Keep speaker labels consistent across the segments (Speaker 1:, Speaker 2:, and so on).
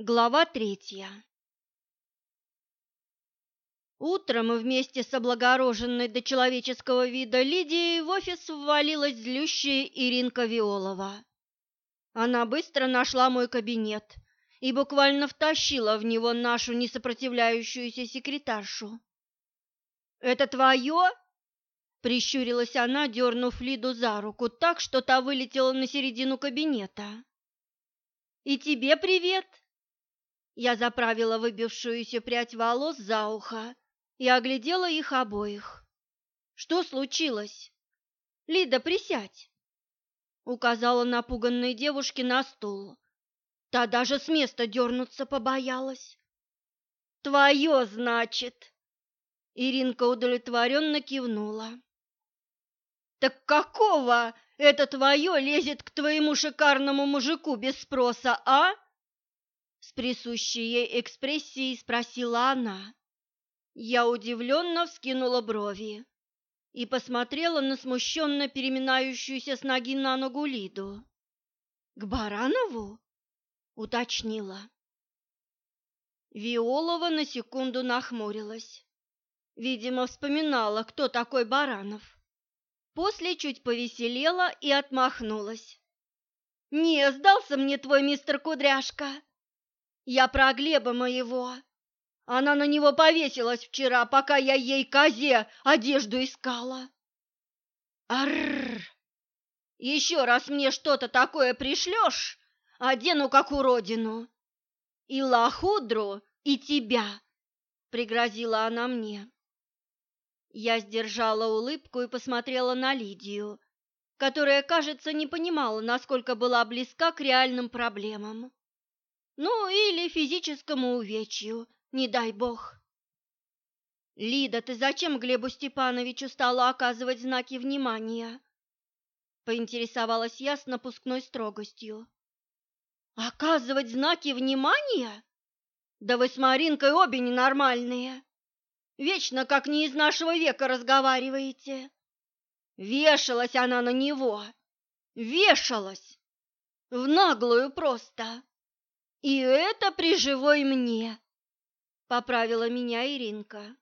Speaker 1: Глава третья Утром вместе с облагороженной до человеческого вида Лидией в офис ввалилась злющая Иринка Виолова. Она быстро нашла мой кабинет и буквально втащила в него нашу несопротивляющуюся секретаршу. «Это твое?» – прищурилась она, дернув Лиду за руку так, что та вылетела на середину кабинета. «И тебе привет!» Я заправила выбившуюся прядь волос за ухо и оглядела их обоих. «Что случилось?» «Лида, присядь!» Указала напуганной девушке на стул. Та даже с места дернуться побоялась. «Твое, значит!» Иринка удовлетворенно кивнула. «Так какого это твое лезет к твоему шикарному мужику без спроса, а?» С присущей ей экспрессией спросила она. Я удивленно вскинула брови и посмотрела на смущенно переминающуюся с ноги на ногу Лиду. «К Баранову?» — уточнила. Виолова на секунду нахмурилась. Видимо, вспоминала, кто такой Баранов. После чуть повеселела и отмахнулась. «Не, сдался мне твой мистер Кудряшка!» Я про Глеба моего. Она на него повесилась вчера, пока я ей козе одежду искала. Арр! Еще раз мне что-то такое пришлешь, одену как уродину. И лохудру, и тебя, пригрозила она мне. Я сдержала улыбку и посмотрела на Лидию, которая, кажется, не понимала, насколько была близка к реальным проблемам. Ну, или физическому увечью, не дай бог. Лида, ты зачем Глебу Степановичу стала оказывать знаки внимания? Поинтересовалась я с напускной строгостью. Оказывать знаки внимания? Да вы с Маринкой обе ненормальные. Вечно как не из нашего века разговариваете. Вешалась она на него. Вешалась. В наглую просто. И это при живой мне, поправила меня Иринка.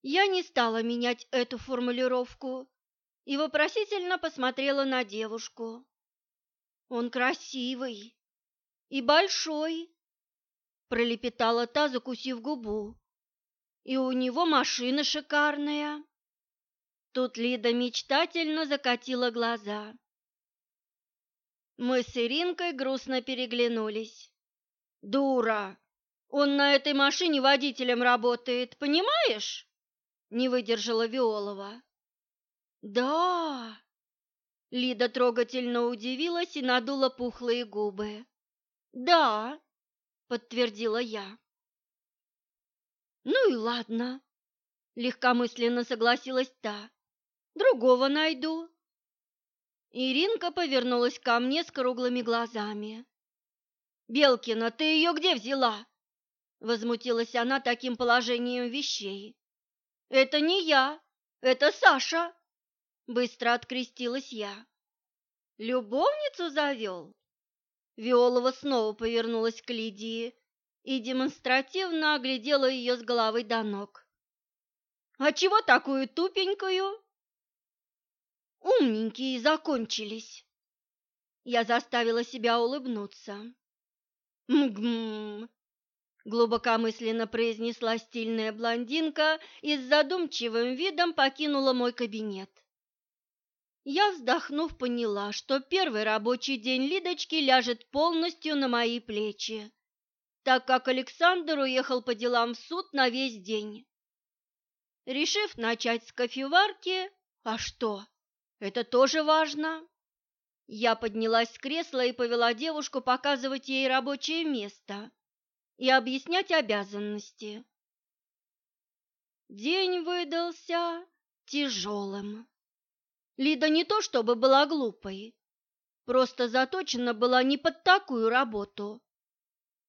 Speaker 1: Я не стала менять эту формулировку и вопросительно посмотрела на девушку. Он красивый и большой, пролепетала та, закусив губу. И у него машина шикарная. Тут Лида мечтательно закатила глаза. Мы с Иринкой грустно переглянулись. «Дура! Он на этой машине водителем работает, понимаешь?» Не выдержала Виолова. «Да!» Лида трогательно удивилась и надула пухлые губы. «Да!» — подтвердила я. «Ну и ладно», — легкомысленно согласилась та. «Другого найду». Иринка повернулась ко мне с круглыми глазами. «Белкина, ты ее где взяла?» Возмутилась она таким положением вещей. «Это не я, это Саша!» Быстро открестилась я. «Любовницу завел?» Виолова снова повернулась к Лидии и демонстративно оглядела ее с головы до ног. «А чего такую тупенькую?» Умненькие закончились. Я заставила себя улыбнуться. «Мгм!» – глубокомысленно произнесла стильная блондинка и с задумчивым видом покинула мой кабинет. Я, вздохнув, поняла, что первый рабочий день Лидочки ляжет полностью на мои плечи, так как Александр уехал по делам в суд на весь день. Решив начать с кофеварки, а что? Это тоже важно. Я поднялась с кресла и повела девушку показывать ей рабочее место и объяснять обязанности. День выдался тяжелым. Лида не то чтобы была глупой, просто заточена была не под такую работу.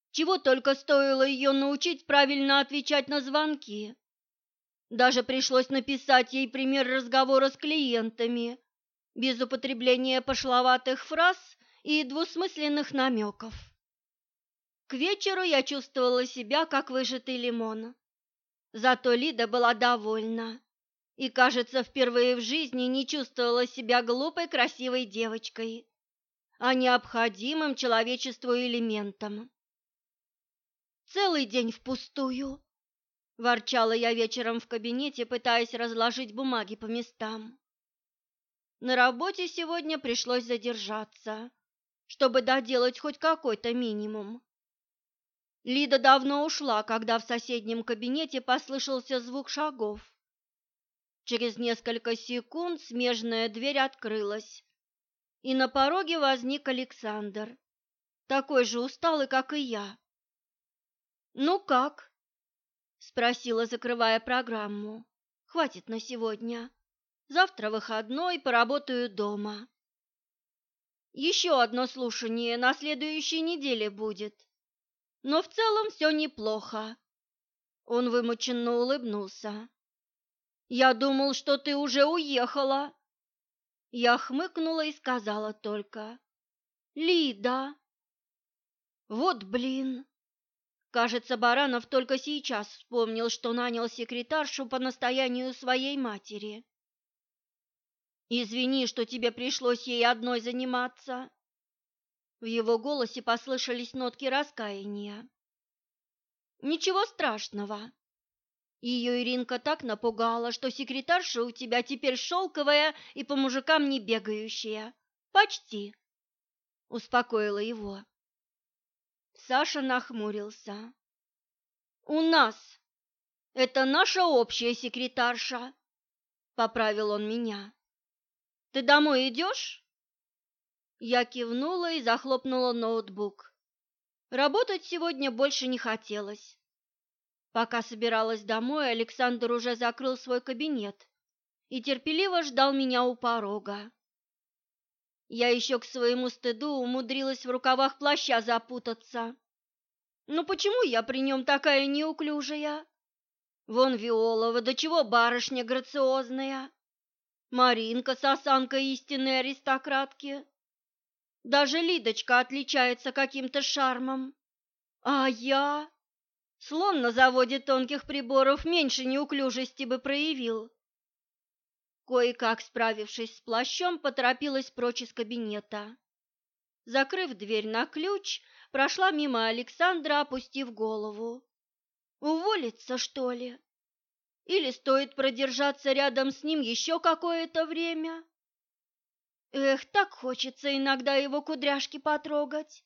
Speaker 1: Чего только стоило ее научить правильно отвечать на звонки. Даже пришлось написать ей пример разговора с клиентами, без употребления пошловатых фраз и двусмысленных намеков. К вечеру я чувствовала себя как выжатый лимон. Зато Лида была довольна и, кажется, впервые в жизни не чувствовала себя глупой красивой девочкой, а необходимым человечеству элементом. «Целый день впустую», – ворчала я вечером в кабинете, пытаясь разложить бумаги по местам. На работе сегодня пришлось задержаться, чтобы доделать хоть какой-то минимум. Лида давно ушла, когда в соседнем кабинете послышался звук шагов. Через несколько секунд смежная дверь открылась, и на пороге возник Александр, такой же усталый, как и я. «Ну как?» – спросила, закрывая программу. «Хватит на сегодня. Завтра выходной, поработаю дома». «Еще одно слушание на следующей неделе будет. Но в целом все неплохо». Он вымученно улыбнулся. Я думал, что ты уже уехала. Я хмыкнула и сказала только: "Лида". Вот блин. Кажется, Баранов только сейчас вспомнил, что нанял секретаршу по настоянию своей матери. Извини, что тебе пришлось ей одной заниматься. В его голосе послышались нотки раскаяния. Ничего страшного. Ее Иринка так напугала, что секретарша у тебя теперь шелковая и по мужикам не бегающая. Почти. Успокоила его. Саша нахмурился. У нас. Это наша общая секретарша. Поправил он меня. Ты домой идешь? Я кивнула и захлопнула ноутбук. Работать сегодня больше не хотелось. Пока собиралась домой, Александр уже закрыл свой кабинет и терпеливо ждал меня у порога. Я еще к своему стыду умудрилась в рукавах плаща запутаться. Ну почему я при нем такая неуклюжая? Вон Виолова, до чего барышня грациозная. Маринка с осанкой истинной аристократки. Даже Лидочка отличается каким-то шармом. А я... Слон на заводе тонких приборов меньше неуклюжести бы проявил. Кое-как справившись с плащом, поторопилась прочь из кабинета. Закрыв дверь на ключ, прошла мимо Александра, опустив голову. Уволиться, что ли? Или стоит продержаться рядом с ним еще какое-то время? Эх, так хочется иногда его кудряшки потрогать.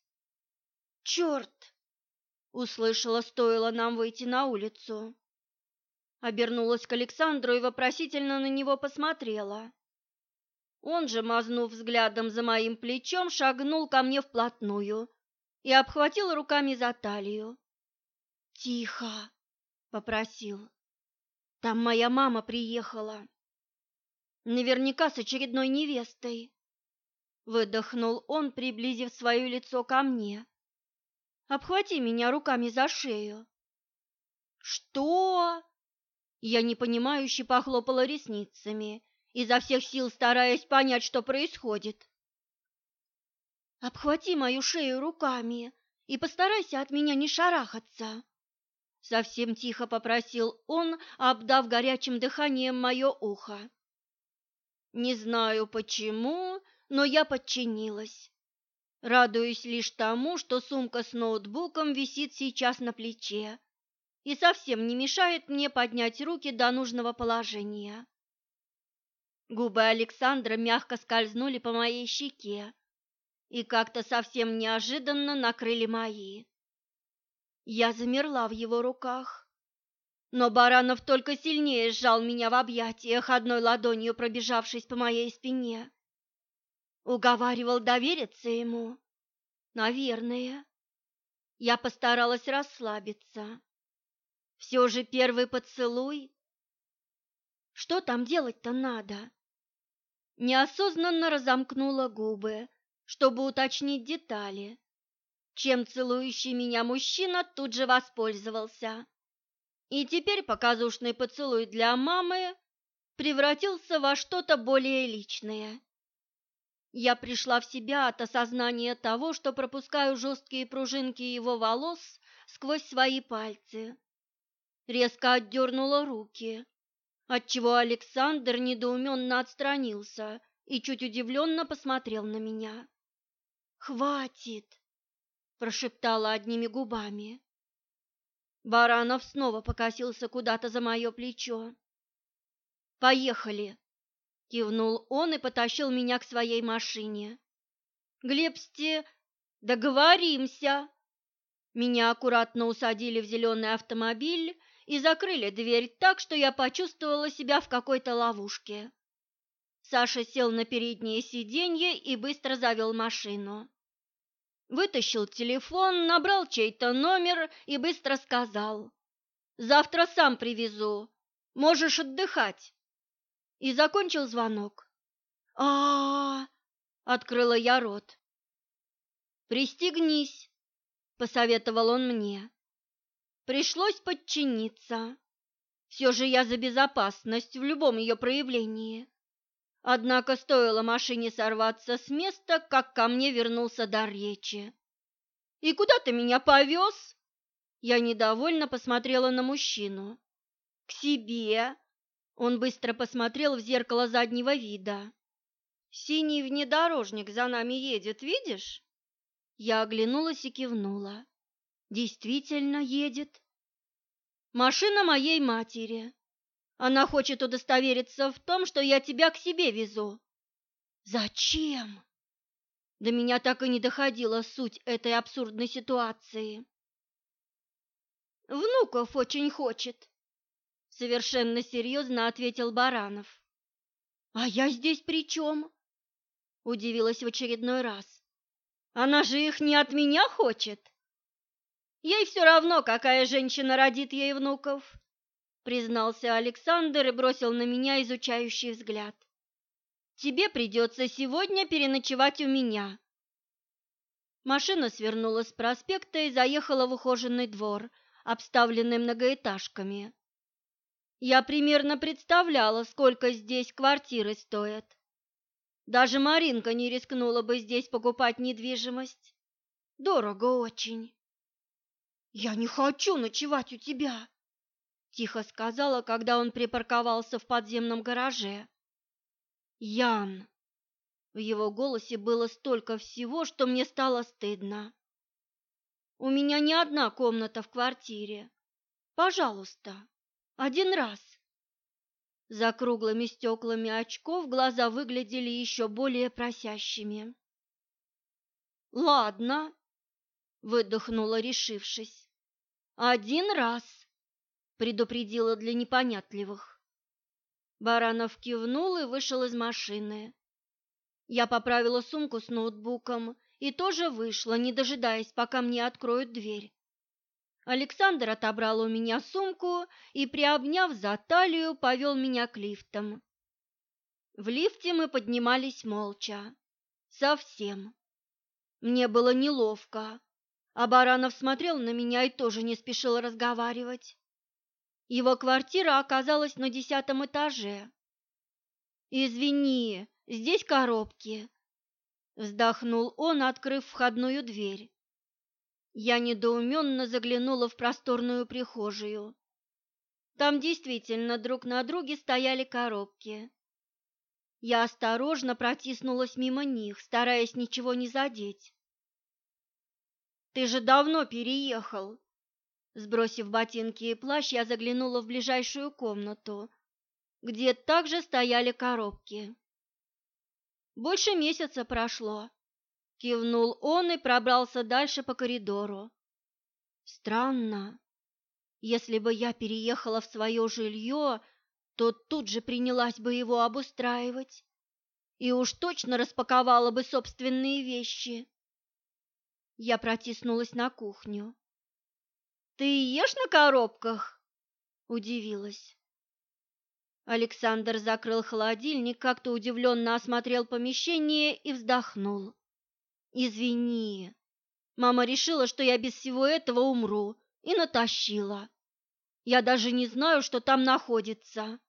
Speaker 1: Черт! услышала, стоило нам выйти на улицу. Обернулась к Александру и вопросительно на него посмотрела. Он же, мазнув взглядом за моим плечом, шагнул ко мне вплотную и обхватил руками за талию. «Тихо!» — попросил. «Там моя мама приехала. Наверняка с очередной невестой». Выдохнул он, приблизив свое лицо ко мне. Обхвати меня руками за шею. Что? Я непонимающе похлопала ресницами, изо всех сил стараясь понять, что происходит. Обхвати мою шею руками и постарайся от меня не шарахаться. Совсем тихо попросил он, обдав горячим дыханием мое ухо. Не знаю почему, но я подчинилась. Радуюсь лишь тому, что сумка с ноутбуком висит сейчас на плече и совсем не мешает мне поднять руки до нужного положения. Губы Александра мягко скользнули по моей щеке и как-то совсем неожиданно накрыли мои. Я замерла в его руках, но Баранов только сильнее сжал меня в объятиях, одной ладонью пробежавшись по моей спине. Уговаривал довериться ему? Наверное. Я постаралась расслабиться. Все же первый поцелуй. Что там делать-то надо? Неосознанно разомкнула губы, чтобы уточнить детали, чем целующий меня мужчина тут же воспользовался. И теперь показушный поцелуй для мамы превратился во что-то более личное. Я пришла в себя от осознания того, что пропускаю жесткие пружинки его волос сквозь свои пальцы. Резко отдернула руки, отчего Александр недоуменно отстранился и чуть удивленно посмотрел на меня. «Хватит!» – прошептала одними губами. Баранов снова покосился куда-то за мое плечо. «Поехали!» – кивнул он и потащил меня к своей машине. «Глебсти, договоримся!» Меня аккуратно усадили в зеленый автомобиль и закрыли дверь так, что я почувствовала себя в какой-то ловушке. Саша сел на переднее сиденье и быстро завел машину. Вытащил телефон, набрал чей-то номер и быстро сказал. «Завтра сам привезу. Можешь отдыхать». И закончил звонок. а, -а, открыла я рот. «Пристегнись», — посоветовал он мне. Пришлось подчиниться. Все же я за безопасность в любом ее проявлении. Однако стоило машине сорваться с места, как ко мне вернулся дар речи. «И куда ты меня повез?» Я недовольно посмотрела на мужчину. «К себе!» Он быстро посмотрел в зеркало заднего вида. «Синий внедорожник за нами едет, видишь?» Я оглянулась и кивнула. «Действительно едет. Машина моей матери. Она хочет удостовериться в том, что я тебя к себе везу. Зачем? До меня так и не доходила суть этой абсурдной ситуации. Внуков очень хочет, совершенно серьезно ответил Баранов. А я здесь при чем? Удивилась в очередной раз. Она же их не от меня хочет. Ей все равно, какая женщина родит ей внуков признался Александр и бросил на меня изучающий взгляд. Тебе придется сегодня переночевать у меня. Машина свернула с проспекта и заехала в ухоженный двор, обставленный многоэтажками. Я примерно представляла, сколько здесь квартиры стоят. Даже Маринка не рискнула бы здесь покупать недвижимость. Дорого очень. Я не хочу ночевать у тебя, тихо сказала, когда он припарковался в подземном гараже. Ян. В его голосе было столько всего, что мне стало стыдно. У меня не одна комната в квартире. Пожалуйста, один раз. За круглыми стеклами очков глаза выглядели еще более просящими. «Ладно», — выдохнула, решившись. «Один раз предупредила для непонятливых. Баранов кивнул и вышел из машины. Я поправила сумку с ноутбуком и тоже вышла, не дожидаясь, пока мне откроют дверь. Александр отобрал у меня сумку и, приобняв за талию, повел меня к лифтам. В лифте мы поднимались молча. Совсем. Мне было неловко, а Баранов смотрел на меня и тоже не спешил разговаривать. Его квартира оказалась на десятом этаже. «Извини, здесь коробки», — вздохнул он, открыв входную дверь. Я недоуменно заглянула в просторную прихожую. Там действительно друг на друге стояли коробки. Я осторожно протиснулась мимо них, стараясь ничего не задеть. «Ты же давно переехал», Сбросив ботинки и плащ, я заглянула в ближайшую комнату, где также стояли коробки. Больше месяца прошло. Кивнул он и пробрался дальше по коридору. Странно. Если бы я переехала в свое жилье, то тут же принялась бы его обустраивать и уж точно распаковала бы собственные вещи. Я протиснулась на кухню. Ты ешь на коробках? Удивилась. Александр закрыл холодильник, как-то удивленно осмотрел помещение и вздохнул. Извини. Мама решила, что я без всего этого умру, и натащила. Я даже не знаю, что там находится.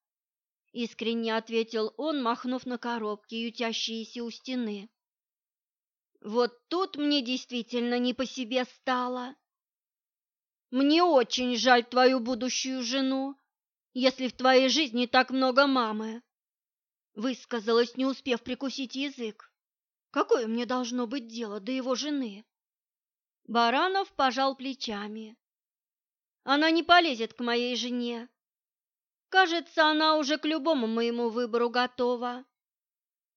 Speaker 1: — искренне ответил он, махнув на коробки, ютящиеся у стены. Вот тут мне действительно не по себе стало. Мне очень жаль твою будущую жену, если в твоей жизни так много мамы. Высказалась, не успев прикусить язык. Какое мне должно быть дело до его жены? Баранов пожал плечами. Она не полезет к моей жене. Кажется, она уже к любому моему выбору готова.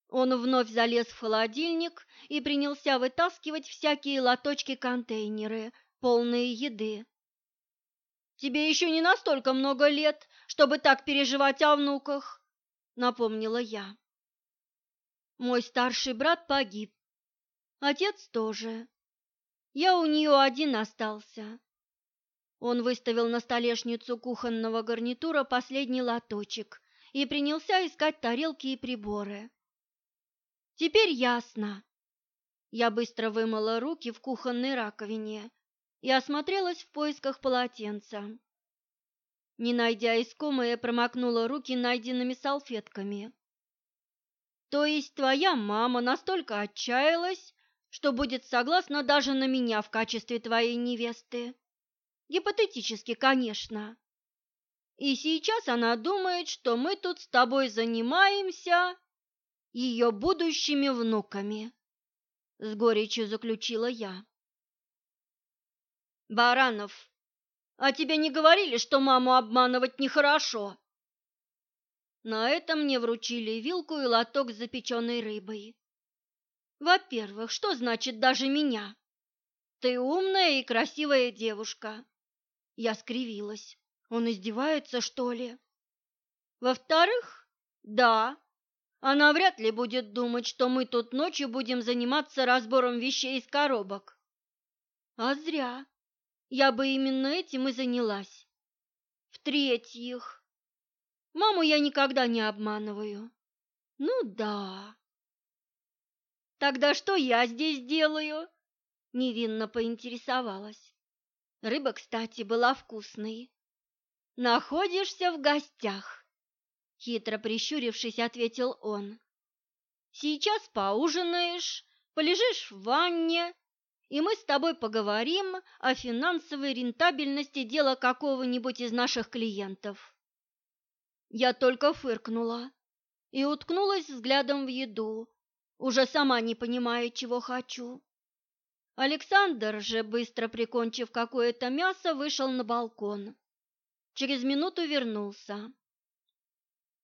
Speaker 1: Он вновь залез в холодильник и принялся вытаскивать всякие лоточки-контейнеры, полные еды. «Тебе еще не настолько много лет, чтобы так переживать о внуках», — напомнила я. Мой старший брат погиб, отец тоже. Я у нее один остался. Он выставил на столешницу кухонного гарнитура последний лоточек и принялся искать тарелки и приборы. Теперь ясно. Я быстро вымыла руки в кухонной раковине и осмотрелась в поисках полотенца. Не найдя искомое, промокнула руки найденными салфетками. То есть твоя мама настолько отчаялась, что будет согласна даже на меня в качестве твоей невесты? Гипотетически, конечно. И сейчас она думает, что мы тут с тобой занимаемся ее будущими внуками, с горечью заключила я. Баранов, а тебе не говорили, что маму обманывать нехорошо? На этом мне вручили вилку и лоток с запеченной рыбой. Во-первых, что значит даже меня? Ты умная и красивая девушка. Я скривилась. Он издевается, что ли? Во-вторых, да, она вряд ли будет думать, что мы тут ночью будем заниматься разбором вещей из коробок. А зря. Я бы именно этим и занялась. В-третьих, маму я никогда не обманываю. Ну да. Тогда что я здесь делаю? Невинно поинтересовалась. Рыба, кстати, была вкусной. Находишься в гостях. Хитро прищурившись, ответил он. Сейчас поужинаешь, полежишь в ванне, и мы с тобой поговорим о финансовой рентабельности дела какого-нибудь из наших клиентов. Я только фыркнула и уткнулась взглядом в еду, уже сама не понимая, чего хочу. Александр же, быстро прикончив какое-то мясо, вышел на балкон. Через минуту вернулся.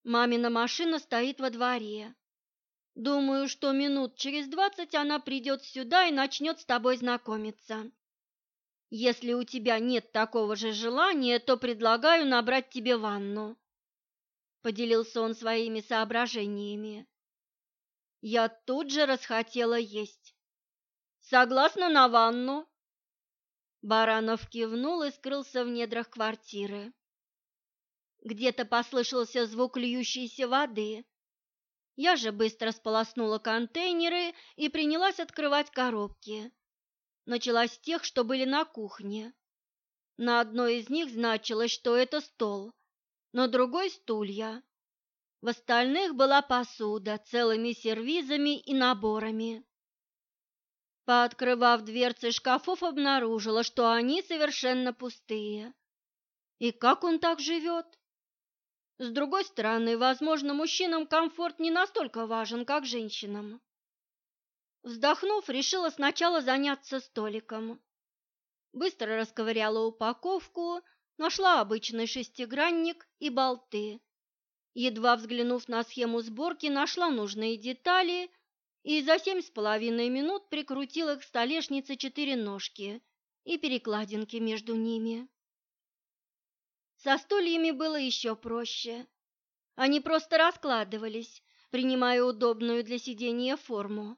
Speaker 1: Мамина машина стоит во дворе. Думаю, что минут через двадцать она придет сюда и начнет с тобой знакомиться. Если у тебя нет такого же желания, то предлагаю набрать тебе ванну. Поделился он своими соображениями. Я тут же расхотела есть. Согласна на ванну? Баранов кивнул и скрылся в недрах квартиры. Где-то послышался звук льющейся воды. Я же быстро сполоснула контейнеры и принялась открывать коробки. Началась с тех, что были на кухне. На одной из них значилось, что это стол, на другой – стулья. В остальных была посуда целыми сервизами и наборами. Пооткрывав дверцы шкафов, обнаружила, что они совершенно пустые. И как он так живет? С другой стороны, возможно, мужчинам комфорт не настолько важен, как женщинам. Вздохнув, решила сначала заняться столиком. Быстро расковыряла упаковку, нашла обычный шестигранник и болты. Едва взглянув на схему сборки, нашла нужные детали и за семь с половиной минут прикрутила к столешнице четыре ножки и перекладинки между ними. Со стульями было еще проще. Они просто раскладывались, принимая удобную для сидения форму.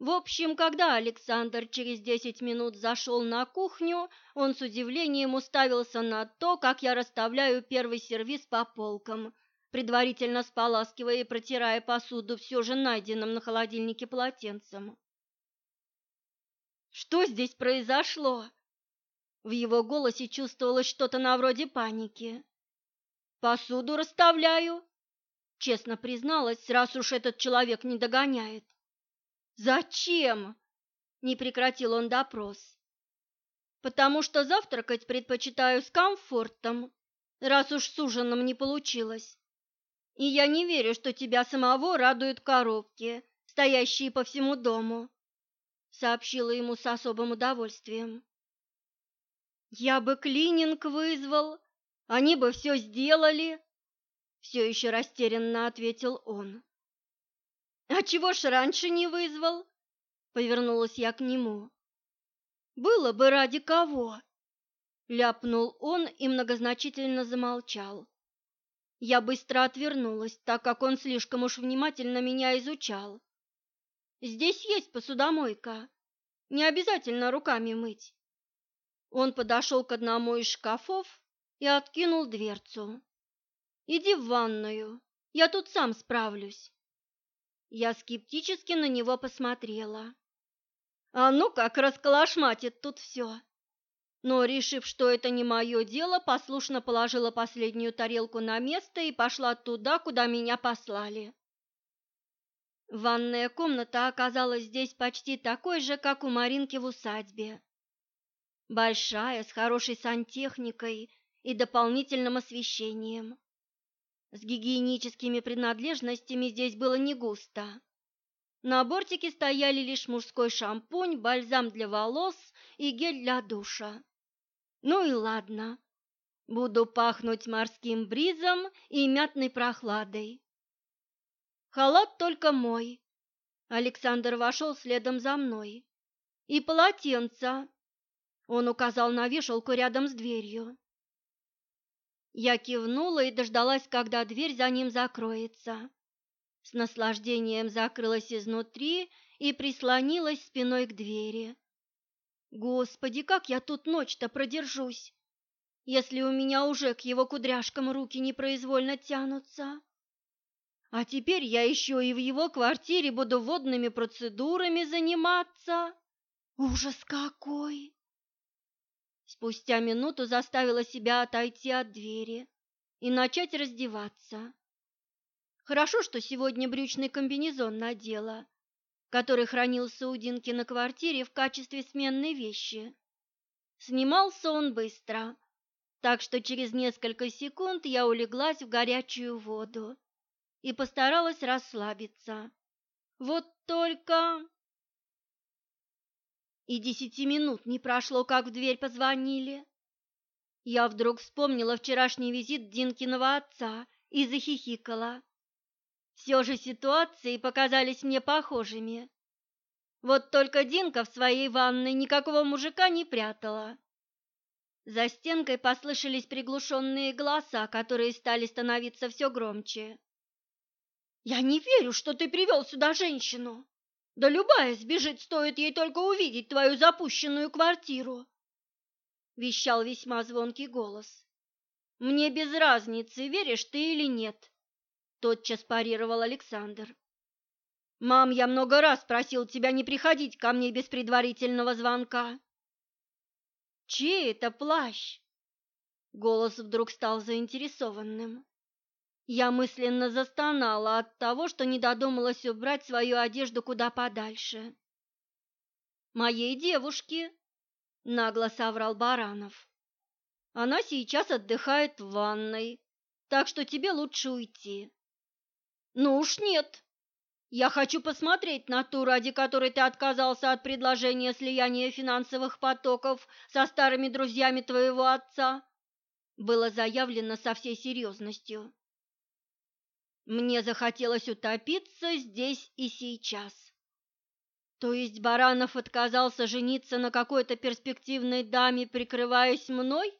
Speaker 1: В общем, когда Александр через десять минут зашел на кухню, он с удивлением уставился на то, как я расставляю первый сервиз по полкам, предварительно споласкивая и протирая посуду все же найденным на холодильнике полотенцем. «Что здесь произошло?» В его голосе чувствовалось что-то на вроде паники. «Посуду расставляю», честно призналась, раз уж этот человек не догоняет. Зачем? Не прекратил он допрос. Потому что завтракать предпочитаю с комфортом, раз уж с ужином не получилось. И я не верю, что тебя самого радуют коробки, стоящие по всему дому, сообщила ему с особым удовольствием. Я бы клининг вызвал, они бы все сделали, все еще растерянно ответил он. А чего ж раньше не вызвал? Повернулась я к нему. Было бы ради кого? Ляпнул он и многозначительно замолчал. Я быстро отвернулась, так как он слишком уж внимательно меня изучал. Здесь есть посудомойка. Не обязательно руками мыть. Он подошел к одному из шкафов и откинул дверцу. «Иди в ванную, я тут сам справлюсь». Я скептически на него посмотрела. «А ну как расколошматит тут все!» Но, решив, что это не мое дело, послушно положила последнюю тарелку на место и пошла туда, куда меня послали. Ванная комната оказалась здесь почти такой же, как у Маринки в усадьбе. Большая, с хорошей сантехникой и дополнительным освещением. С гигиеническими принадлежностями здесь было не густо. На бортике стояли лишь мужской шампунь, бальзам для волос и гель для душа. Ну и ладно, буду пахнуть морским бризом и мятной прохладой. Халат только мой. Александр вошел следом за мной. И полотенца. Он указал на вешалку рядом с дверью. Я кивнула и дождалась, когда дверь за ним закроется. С наслаждением закрылась изнутри и прислонилась спиной к двери. Господи, как я тут ночь-то продержусь, если у меня уже к его кудряшкам руки непроизвольно тянутся. А теперь я еще и в его квартире буду водными процедурами заниматься. Ужас какой! Спустя минуту заставила себя отойти от двери и начать раздеваться. Хорошо, что сегодня брючный комбинезон надела, который хранился у Динки на квартире в качестве сменной вещи. Снимался он быстро, так что через несколько секунд я улеглась в горячую воду и постаралась расслабиться. Вот только и десяти минут не прошло, как в дверь позвонили. Я вдруг вспомнила вчерашний визит Динкиного отца и захихикала. Все же ситуации показались мне похожими. Вот только Динка в своей ванной никакого мужика не прятала. За стенкой послышались приглушенные голоса, которые стали становиться все громче. «Я не верю, что ты привел сюда женщину!» Да любая сбежит, стоит ей только увидеть твою запущенную квартиру, вещал весьма звонкий голос. Мне без разницы, веришь ты или нет, тотчас парировал Александр. Мам, я много раз просил тебя не приходить ко мне без предварительного звонка. Чей это плащ? Голос вдруг стал заинтересованным. Я мысленно застонала от того, что не додумалась убрать свою одежду куда подальше. «Моей девушке», — нагло соврал Баранов. «Она сейчас отдыхает в ванной, так что тебе лучше уйти». «Ну уж нет. Я хочу посмотреть на ту, ради которой ты отказался от предложения слияния финансовых потоков со старыми друзьями твоего отца», — было заявлено со всей серьезностью. Мне захотелось утопиться здесь и сейчас. То есть Баранов отказался жениться на какой-то перспективной даме, прикрываясь мной?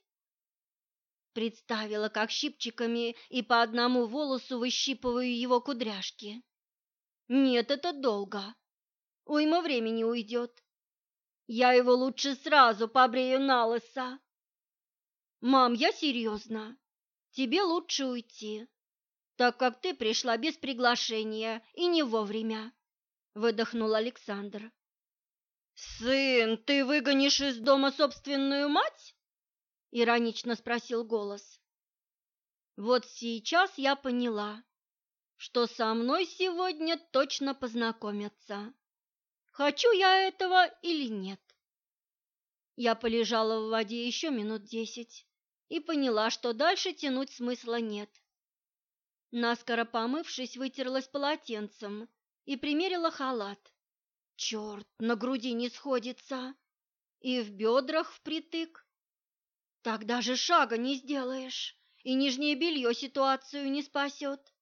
Speaker 1: Представила, как щипчиками и по одному волосу выщипываю его кудряшки. Нет, это долго. Уйма времени уйдет. Я его лучше сразу побрею на лысо. Мам, я серьезно. Тебе лучше уйти так как ты пришла без приглашения и не вовремя, выдохнул Александр. Сын, ты выгонишь из дома собственную мать? иронично спросил голос. Вот сейчас я поняла. что со мной сегодня точно познакомятся. Хочу я этого или нет. Я полежала в воде еще минут десять и поняла, что дальше тянуть смысла нет. Наскоро помывшись, вытерлась полотенцем и примерила халат. Черт, на груди не сходится и в бедрах впритык. Так даже шага не сделаешь, и нижнее белье ситуацию не спасет.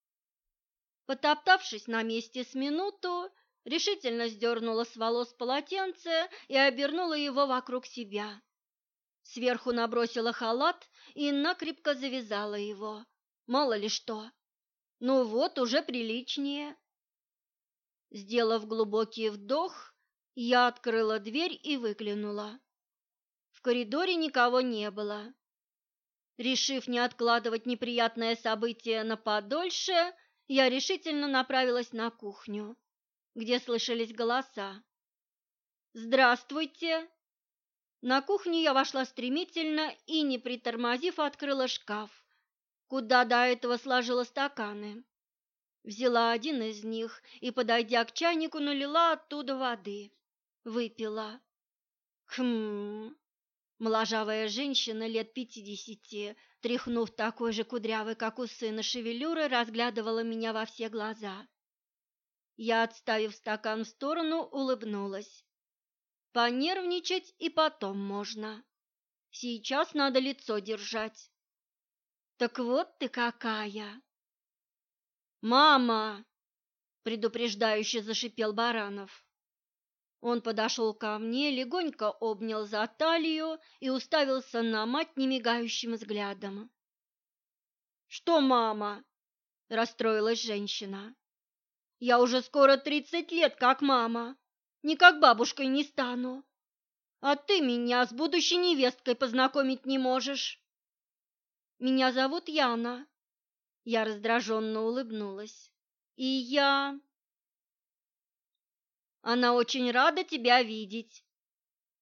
Speaker 1: Потоптавшись на месте с минуту, решительно сдернула с волос полотенце и обернула его вокруг себя. Сверху набросила халат и накрепко завязала его. Мало ли что. Ну вот, уже приличнее. Сделав глубокий вдох, я открыла дверь и выглянула. В коридоре никого не было. Решив не откладывать неприятное событие на подольше, я решительно направилась на кухню где слышались голоса. «Здравствуйте!» На кухню я вошла стремительно и, не притормозив, открыла шкаф, куда до этого сложила стаканы. Взяла один из них и, подойдя к чайнику, налила оттуда воды. Выпила. Хм. Моложавая женщина лет пятидесяти, тряхнув такой же кудрявой, как у сына, шевелюры, разглядывала меня во все глаза. Я, отставив стакан в сторону, улыбнулась. Понервничать и потом можно. Сейчас надо лицо держать. Так вот ты какая. Мама, предупреждающе зашипел Баранов. Он подошел ко мне, легонько обнял за талию и уставился на мать немигающим взглядом. «Что, мама?» – расстроилась женщина. Я уже скоро тридцать лет как мама, ни как бабушкой не стану. А ты меня с будущей невесткой познакомить не можешь. Меня зовут Яна. Я раздраженно улыбнулась. И я... Она очень рада тебя видеть.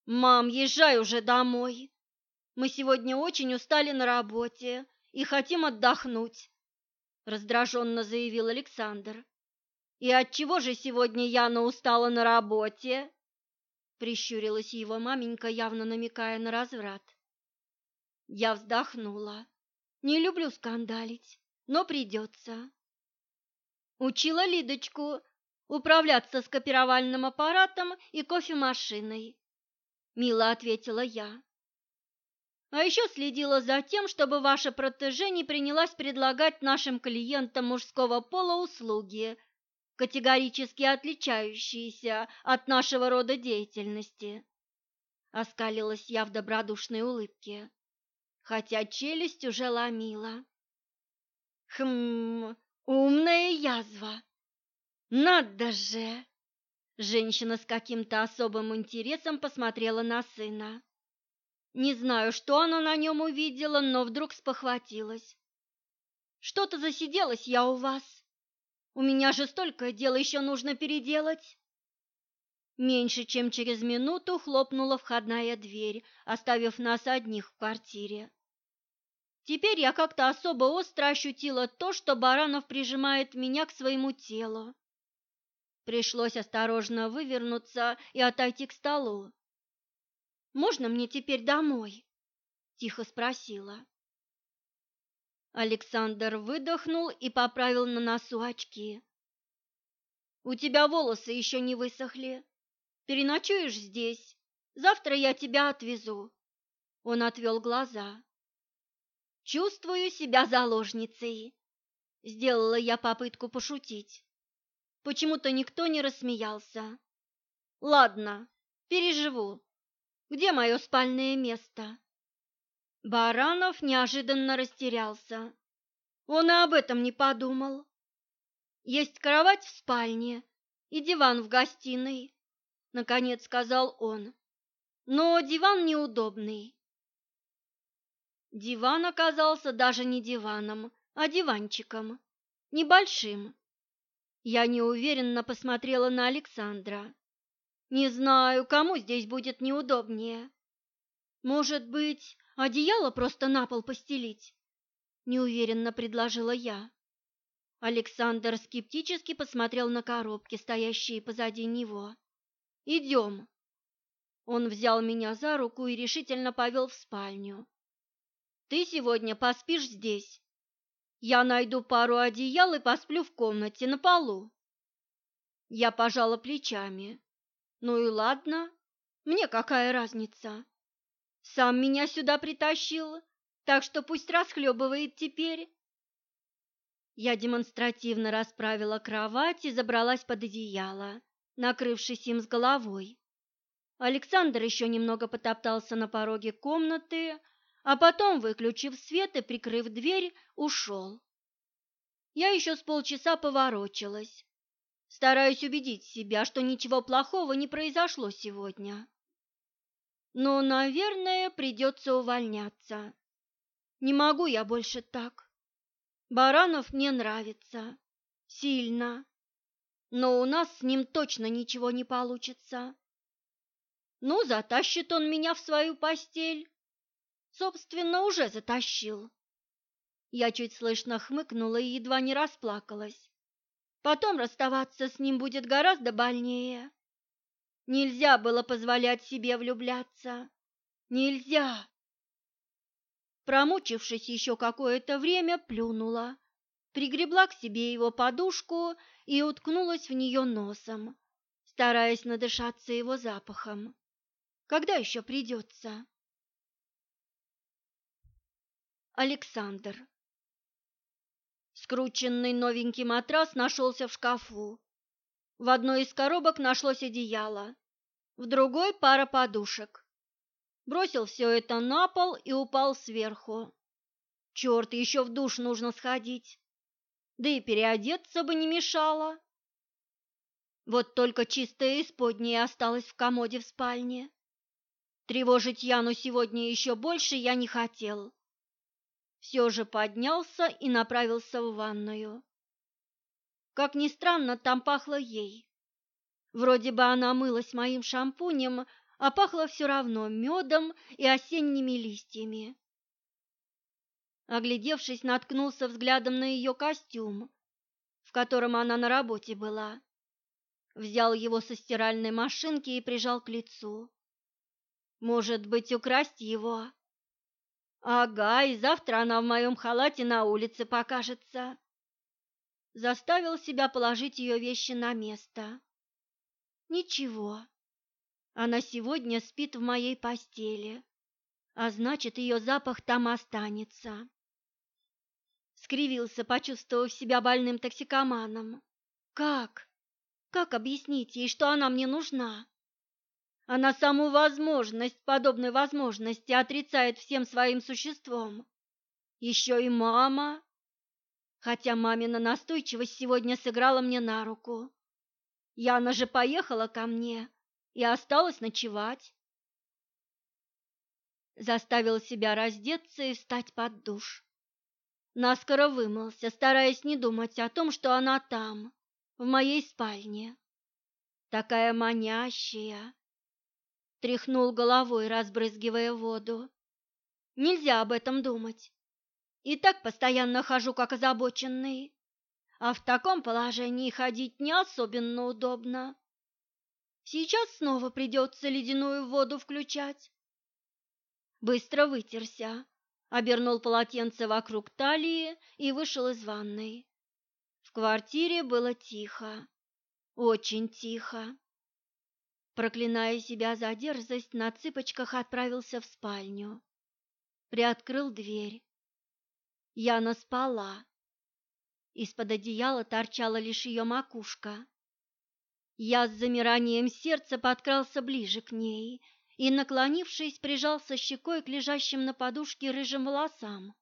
Speaker 1: Мам, езжай уже домой. Мы сегодня очень устали на работе и хотим отдохнуть, раздраженно заявил Александр. И от чего же сегодня Яна устала на работе? Прищурилась его маменька, явно намекая на разврат. Я вздохнула. Не люблю скандалить, но придется. Учила Лидочку управляться с копировальным аппаратом и кофемашиной. Мило ответила я. А еще следила за тем, чтобы ваша протеже не принялась предлагать нашим клиентам мужского пола услуги – категорически отличающиеся от нашего рода деятельности. Оскалилась я в добродушной улыбке, хотя челюсть уже ломила. Хм, умная язва. Надо же! Женщина с каким-то особым интересом посмотрела на сына. Не знаю, что она на нем увидела, но вдруг спохватилась. Что-то засиделась я у вас. У меня же столько дел еще нужно переделать. Меньше чем через минуту хлопнула входная дверь, оставив нас одних в квартире. Теперь я как-то особо остро ощутила то, что Баранов прижимает меня к своему телу. Пришлось осторожно вывернуться и отойти к столу. «Можно мне теперь домой?» – тихо спросила. Александр выдохнул и поправил на носу очки. «У тебя волосы еще не высохли. Переночуешь здесь. Завтра я тебя отвезу». Он отвел глаза. «Чувствую себя заложницей», — сделала я попытку пошутить. Почему-то никто не рассмеялся. «Ладно, переживу. Где мое спальное место?» Баранов неожиданно растерялся. Он и об этом не подумал. Есть кровать в спальне и диван в гостиной, наконец сказал он. Но диван неудобный. Диван оказался даже не диваном, а диванчиком, небольшим. Я неуверенно посмотрела на Александра. Не знаю, кому здесь будет неудобнее. Может быть, Одеяло просто на пол постелить, неуверенно предложила я. Александр скептически посмотрел на коробки, стоящие позади него. «Идем». Он взял меня за руку и решительно повел в спальню. «Ты сегодня поспишь здесь. Я найду пару одеял и посплю в комнате на полу». Я пожала плечами. «Ну и ладно, мне какая разница? Сам меня сюда притащил, так что пусть расхлебывает теперь». Я демонстративно расправила кровать и забралась под одеяло, накрывшись им с головой. Александр еще немного потоптался на пороге комнаты, а потом, выключив свет и прикрыв дверь, ушел. Я еще с полчаса поворочилась, стараясь убедить себя, что ничего плохого не произошло сегодня. Но, наверное, придется увольняться. Не могу я больше так. Баранов мне нравится. Сильно. Но у нас с ним точно ничего не получится. Ну, затащит он меня в свою постель. Собственно, уже затащил. Я чуть слышно хмыкнула и едва не расплакалась. Потом расставаться с ним будет гораздо больнее. Нельзя было позволять себе влюбляться. Нельзя. Промучившись еще какое-то время, плюнула, пригребла к себе его подушку и уткнулась в нее носом, стараясь надышаться его запахом. Когда еще придется? Александр. Скрученный новенький матрас нашелся в шкафу. В одной из коробок нашлось одеяло, в другой пара подушек. Бросил все это на пол и упал сверху. Черт, еще в душ нужно сходить. Да и переодеться бы не мешало. Вот только чистое исподнее осталось в комоде в спальне. Тревожить Яну сегодня еще больше я не хотел. Все же поднялся и направился в ванную. Как ни странно, там пахло ей. Вроде бы она мылась моим шампунем, а пахло все равно медом и осенними листьями. Оглядевшись, наткнулся взглядом на ее костюм, в котором она на работе была. Взял его со стиральной машинки и прижал к лицу. Может быть, украсть его? Ага, и завтра она в моем халате на улице покажется. Заставил себя положить ее вещи на место. Ничего, она сегодня спит в моей постели, а значит, ее запах там останется. Скривился, почувствовав себя больным токсикоманом. Как? Как объяснить ей, что она мне нужна? Она саму возможность подобной возможности отрицает всем своим существом. Еще и мама. Хотя мамина настойчивость сегодня сыграла мне на руку. Яна же поехала ко мне и осталась ночевать. Заставил себя раздеться и встать под душ. Наскоро вымылся, стараясь не думать о том, что она там, в моей спальне. Такая манящая, тряхнул головой, разбрызгивая воду. Нельзя об этом думать. И так постоянно хожу, как озабоченный. А в таком положении ходить не особенно удобно. Сейчас снова придется ледяную воду включать. Быстро вытерся, обернул полотенце вокруг талии и вышел из ванной. В квартире было тихо, очень тихо. Проклиная себя за дерзость, на цыпочках отправился в спальню. Приоткрыл дверь. Яна спала. Из-под одеяла торчала лишь ее макушка. Я с замиранием сердца подкрался ближе к ней и, наклонившись, прижался щекой к лежащим на подушке рыжим волосам.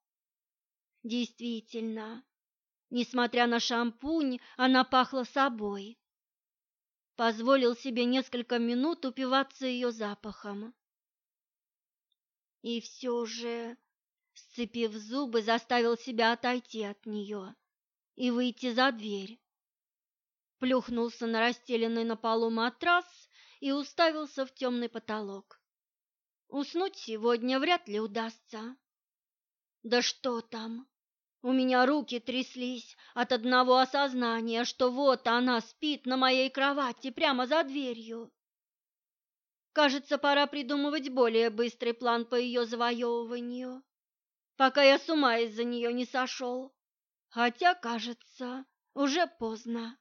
Speaker 1: Действительно, несмотря на шампунь, она пахла собой позволил себе несколько минут упиваться ее запахом. И все же, сцепив зубы, заставил себя отойти от нее и выйти за дверь. Плюхнулся на расстеленный на полу матрас и уставился в темный потолок. Уснуть сегодня вряд ли удастся. Да что там? У меня руки тряслись от одного осознания, что вот она спит на моей кровати прямо за дверью. Кажется, пора придумывать более быстрый план по ее завоевыванию, пока я с ума из-за нее не сошел. Хотя, кажется, уже поздно.